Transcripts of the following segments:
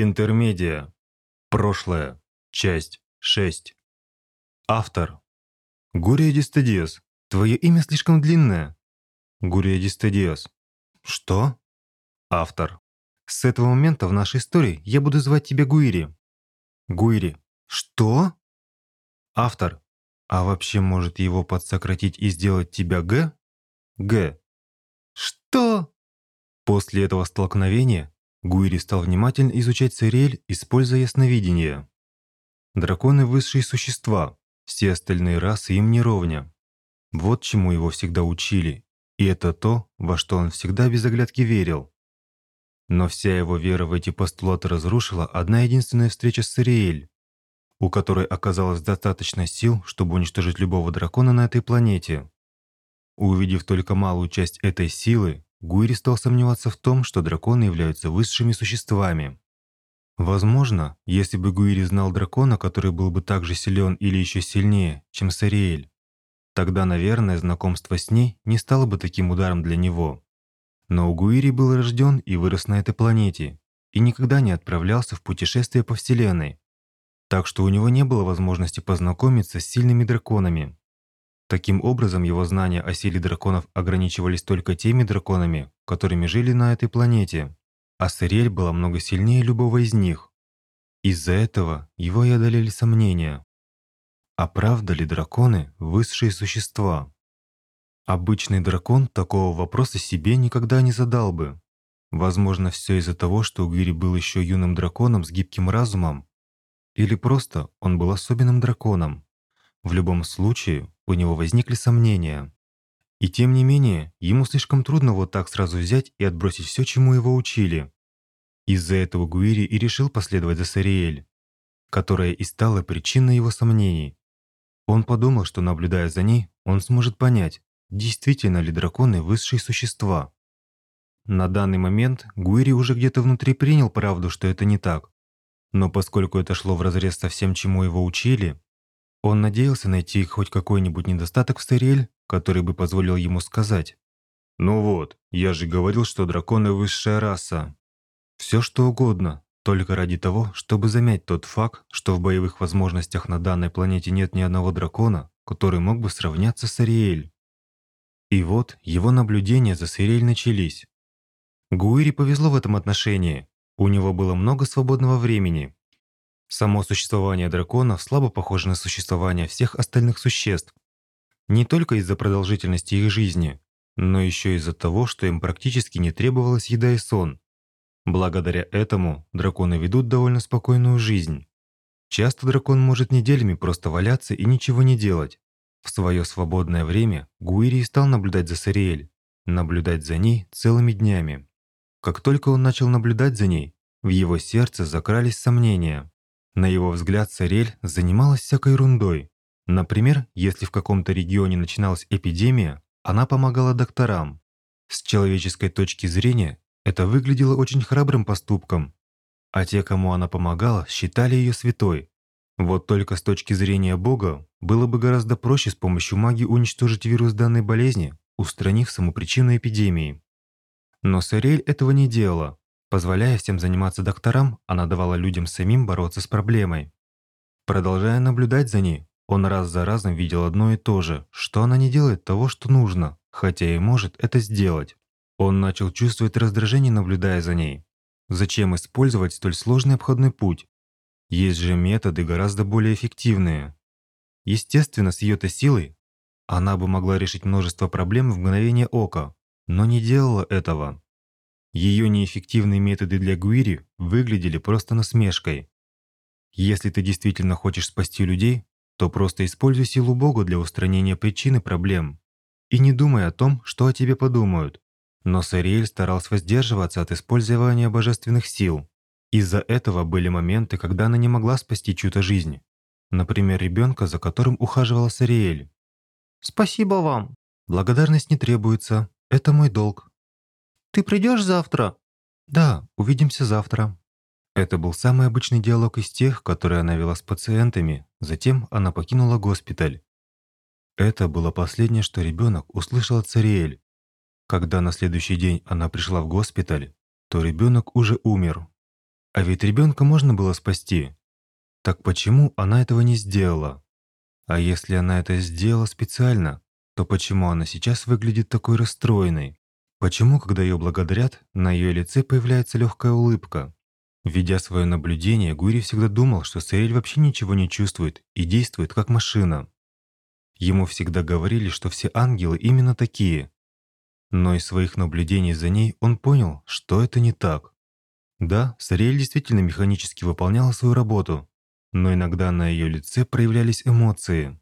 Интермедиа. Прошлое. Часть 6. Автор. Гурия Дистадиас. Твое имя слишком длинное. Гурия Дистадиас. Что? Автор. С этого момента в нашей истории я буду звать тебя Гуири. Гуири. Что? Автор. А вообще может его подсократить и сделать тебя Г? Г. Что? После этого столкновения Гуири стал внимательно изучать Цириэль, используя ясновидение. Драконы – высшие существа, все остальные расы им не ровня. Вот чему его всегда учили, и это то, во что он всегда без оглядки верил. Но вся его вера в эти постулаты разрушила одна единственная встреча с Цириэль, у которой оказалось достаточно сил, чтобы уничтожить любого дракона на этой планете. Увидев только малую часть этой силы, Гуири стал сомневаться в том, что драконы являются высшими существами. Возможно, если бы Гуири знал дракона, который был бы так же силен или еще сильнее, чем Сариэль, тогда, наверное, знакомство с ней не стало бы таким ударом для него. Но Гуири был рожден и вырос на этой планете, и никогда не отправлялся в путешествие по Вселенной. Так что у него не было возможности познакомиться с сильными драконами. Таким образом, его знания о силе драконов ограничивались только теми драконами, которыми жили на этой планете, а Сириэль была много сильнее любого из них. Из-за этого его и одолели сомнения. А правда ли драконы – высшие существа? Обычный дракон такого вопроса себе никогда не задал бы. Возможно, все из-за того, что Угири был еще юным драконом с гибким разумом, или просто он был особенным драконом. В любом случае, у него возникли сомнения. И тем не менее, ему слишком трудно вот так сразу взять и отбросить все, чему его учили. Из-за этого Гуири и решил последовать за Сариэль, которая и стала причиной его сомнений. Он подумал, что наблюдая за ней, он сможет понять, действительно ли драконы высшие существа. На данный момент Гуири уже где-то внутри принял правду, что это не так. Но поскольку это шло вразрез со всем, чему его учили, он надеялся найти хоть какой-нибудь недостаток в Сариэль, который бы позволил ему сказать. «Ну вот, я же говорил, что драконы – высшая раса». Все что угодно, только ради того, чтобы замять тот факт, что в боевых возможностях на данной планете нет ни одного дракона, который мог бы сравняться с Ариэль. И вот его наблюдения за Сириэль начались. Гуири повезло в этом отношении. У него было много свободного времени, Само существование драконов слабо похоже на существование всех остальных существ. Не только из-за продолжительности их жизни, но еще из-за того, что им практически не требовалась еда и сон. Благодаря этому драконы ведут довольно спокойную жизнь. Часто дракон может неделями просто валяться и ничего не делать. В свое свободное время Гуири стал наблюдать за Сариэль, наблюдать за ней целыми днями. Как только он начал наблюдать за ней, в его сердце закрались сомнения. На его взгляд, Сарель занималась всякой ерундой. Например, если в каком-то регионе начиналась эпидемия, она помогала докторам. С человеческой точки зрения это выглядело очень храбрым поступком. А те, кому она помогала, считали ее святой. Вот только с точки зрения Бога было бы гораздо проще с помощью магии уничтожить вирус данной болезни, устранив саму причину эпидемии. Но Сарель этого не делала. Позволяя всем заниматься докторам, она давала людям самим бороться с проблемой. Продолжая наблюдать за ней, он раз за разом видел одно и то же, что она не делает того, что нужно, хотя и может это сделать. Он начал чувствовать раздражение, наблюдая за ней. Зачем использовать столь сложный обходной путь? Есть же методы гораздо более эффективные. Естественно, с ее-то силой она бы могла решить множество проблем в мгновение ока, но не делала этого. Ее неэффективные методы для Гуири выглядели просто насмешкой. Если ты действительно хочешь спасти людей, то просто используй силу Бога для устранения причины проблем. И не думай о том, что о тебе подумают. Но Сариэль старался воздерживаться от использования божественных сил. Из-за этого были моменты, когда она не могла спасти чью-то жизнь. Например, ребенка, за которым ухаживала Сариэль. «Спасибо вам!» «Благодарность не требуется. Это мой долг», «Ты придешь завтра?» «Да, увидимся завтра». Это был самый обычный диалог из тех, которые она вела с пациентами. Затем она покинула госпиталь. Это было последнее, что ребенок услышал от Цариэль. Когда на следующий день она пришла в госпиталь, то ребенок уже умер. А ведь ребенка можно было спасти. Так почему она этого не сделала? А если она это сделала специально, то почему она сейчас выглядит такой расстроенной? Почему, когда ее благодарят, на ее лице появляется легкая улыбка? Ведя свое наблюдение, Гури всегда думал, что Саэль вообще ничего не чувствует и действует как машина. Ему всегда говорили, что все ангелы именно такие. Но из своих наблюдений за ней он понял, что это не так. Да, Сариэль действительно механически выполняла свою работу, но иногда на ее лице проявлялись эмоции.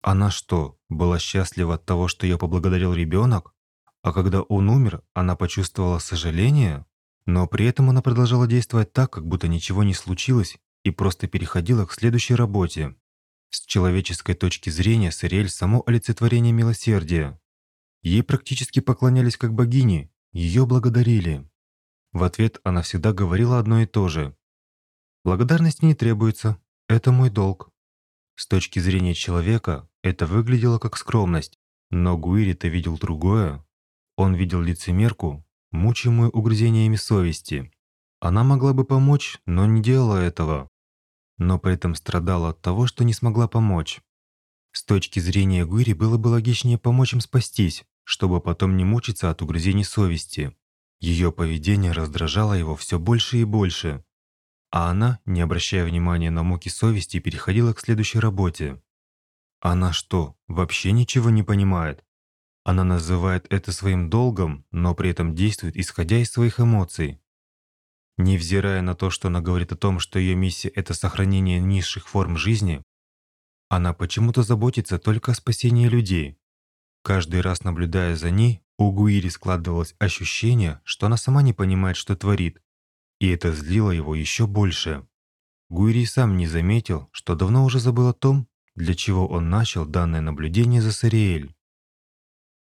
Она что, была счастлива от того, что ее поблагодарил ребенок? А когда он умер, она почувствовала сожаление? Но при этом она продолжала действовать так, как будто ничего не случилось, и просто переходила к следующей работе. С человеческой точки зрения Сириэль – само олицетворение милосердия. Ей практически поклонялись как богине, ее благодарили. В ответ она всегда говорила одно и то же. «Благодарности не требуется, это мой долг». С точки зрения человека это выглядело как скромность, но Гуири-то видел другое. Он видел лицемерку, мучимую угрызениями совести. Она могла бы помочь, но не делала этого но при этом страдала от того, что не смогла помочь. С точки зрения Гури было бы логичнее помочь им спастись, чтобы потом не мучиться от угрызений совести. Ее поведение раздражало его все больше и больше. А она, не обращая внимания на муки совести, переходила к следующей работе. Она что, вообще ничего не понимает? Она называет это своим долгом, но при этом действует, исходя из своих эмоций. Невзирая на то, что она говорит о том, что ее миссия – это сохранение низших форм жизни, она почему-то заботится только о спасении людей. Каждый раз наблюдая за ней, у Гуири складывалось ощущение, что она сама не понимает, что творит, и это злило его еще больше. Гуири сам не заметил, что давно уже забыл о том, для чего он начал данное наблюдение за Сариэль.